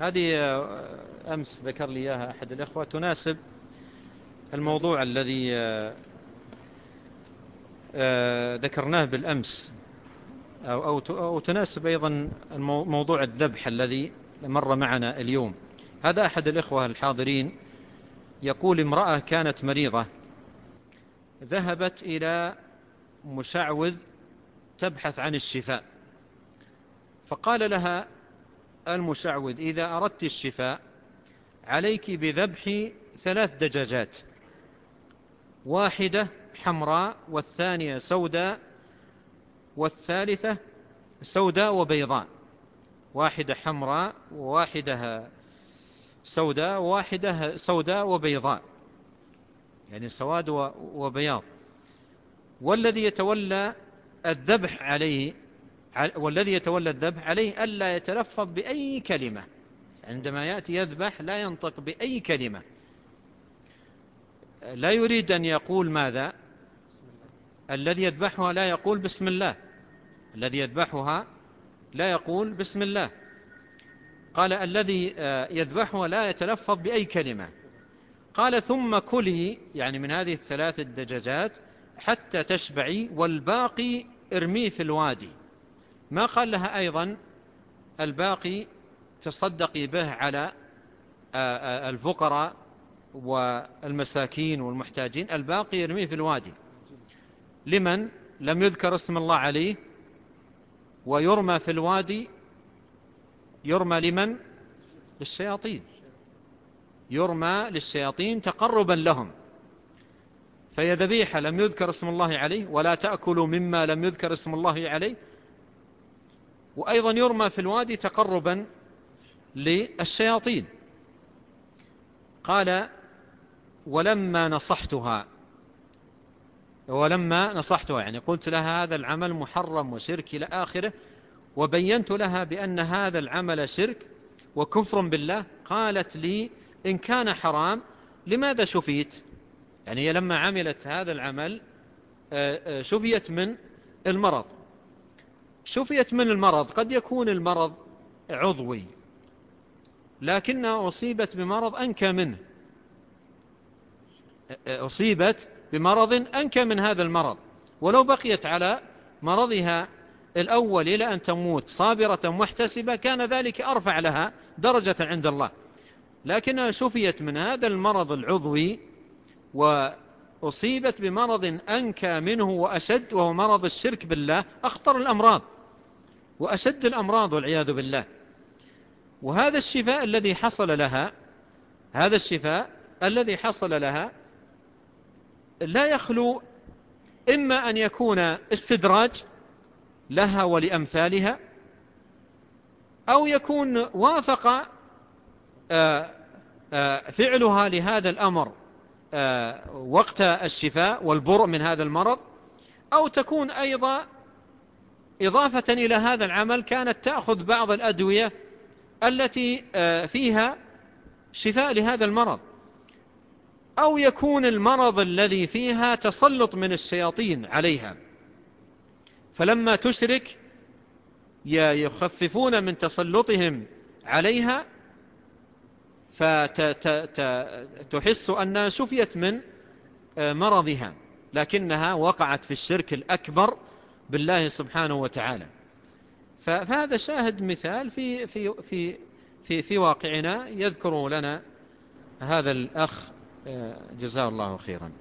هذه أمس ذكر لي إياها أحد الأخوة. تناسب الموضوع الذي ذكرناه بالأمس أو, أو تناسب أيضا موضوع الذبح الذي مر معنا اليوم. هذا أحد الإخوة الحاضرين يقول امرأة كانت مريضة ذهبت إلى مشعوذ تبحث عن الشفاء فقال لها المشعوذ إذا أردت الشفاء عليك بذبح ثلاث دجاجات واحدة حمراء والثانية سوداء والثالثة سوداء وبيضاء واحدة حمراء وواحدة سوداء وواحدة سوداء وبيضاء يعني سواد وبياض. والذي يتولى الذبح عليه والذي يتولى الذبح عليه ألا يتلفظ بأي كلمة. عندما يأتي يذبح لا ينطق بأي كلمة. لا يريد أن يقول ماذا؟ الذي يذبحها لا يقول بسم الله. الذي يذبحها لا يقول بسم الله. قال الذي يذبحها لا يتلفظ بأي كلمة. قال ثم كلي يعني من هذه الثلاث الدجاجات حتى تشبعي والباقي ارميه في الوادي. ما قال لها أيضا الباقي تصدقي به على الفقراء والمساكين والمحتاجين. الباقي يرميه في الوادي. لمن؟ لم يذكر اسم الله عليه. ويرمى في الوادي. يرمى لمن؟ للشياطين. يرمى للشياطين تقربا لهم. فهي ذبيحة لم يذكر اسم الله عليه. ولا تأكلوا مما لم يذكر اسم الله عليه. وأيضا يرمى في الوادي تقربا للشياطين. قال ولما نصحتها. ولما نصحتها يعني قلت لها هذا العمل محرم وشرك إلى آخره. وبينت لها بأن هذا العمل شرك وكفر بالله. قالت لي إن كان حرام لماذا شفيت؟ يعني لما عملت هذا العمل شفيت من المرض. شفيت من المرض قد يكون المرض عضوي لكنها أصيبت بمرض أنكى منه. أصيبت بمرض أنكى من هذا المرض. ولو بقيت على مرضها الأول إلى أن تموت صابرة محتسبة كان ذلك أرفع لها درجة عند الله. لكنها شفيت من هذا المرض العضوي وأصيبت بمرض أنكى منه وأشد وهو مرض الشرك بالله أخطر الأمراض. وأشد الأمراض والعياذ بالله. وهذا الشفاء الذي حصل لها هذا الشفاء الذي حصل لها لا يخلو إما أن يكون استدراج لها ولأمثالها أو يكون وافق آه، آه، فعلها لهذا الأمر آه، وقت الشفاء والبرء من هذا المرض أو تكون أيضا إضافة إلى هذا العمل كانت تأخذ بعض الأدوية التي فيها شفاء لهذا المرض. أو يكون المرض الذي فيها تسلط من الشياطين عليها. فلما تشرك يخففون من تسلطهم عليها فتحس أنها شفيت من آه، مرضها. لكنها وقعت في الشرك الأكبر بالله سبحانه وتعالى. فهذا شاهد مثال في, في, في, في, في واقعنا. يذكر لنا هذا الأخ آه، جزاه الله خيرا.